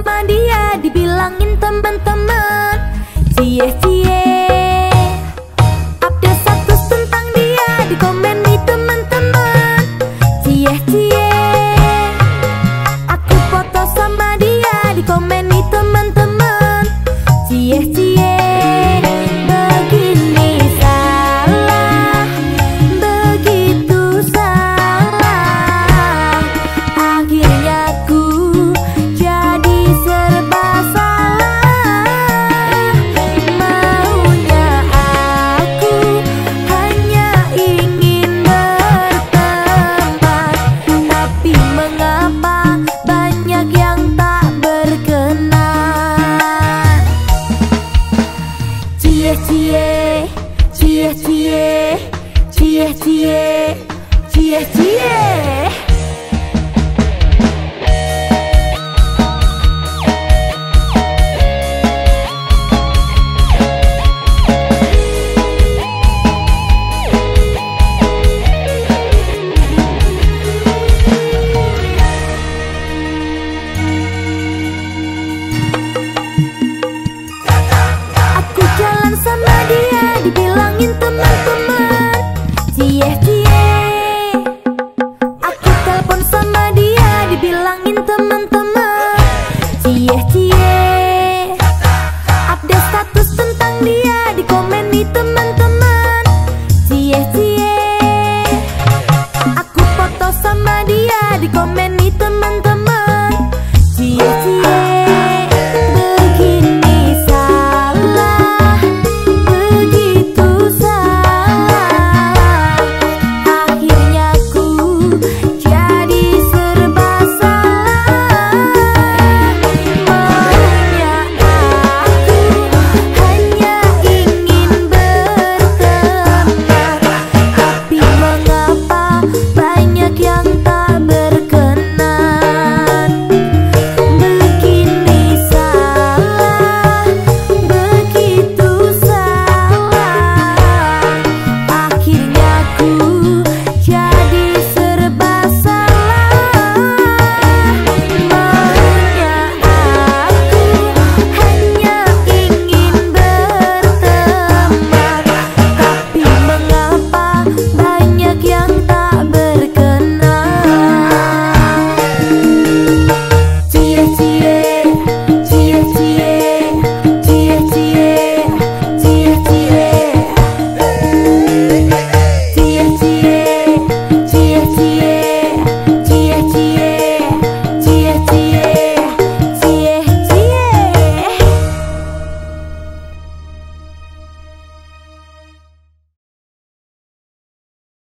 Sama dia dibilangin teman-teman. Cie cie. Update status tentang dia di komen di teman-teman. Cie cie cieh cieh cieh Aku jalan sama dia Dibilangin teman-teman.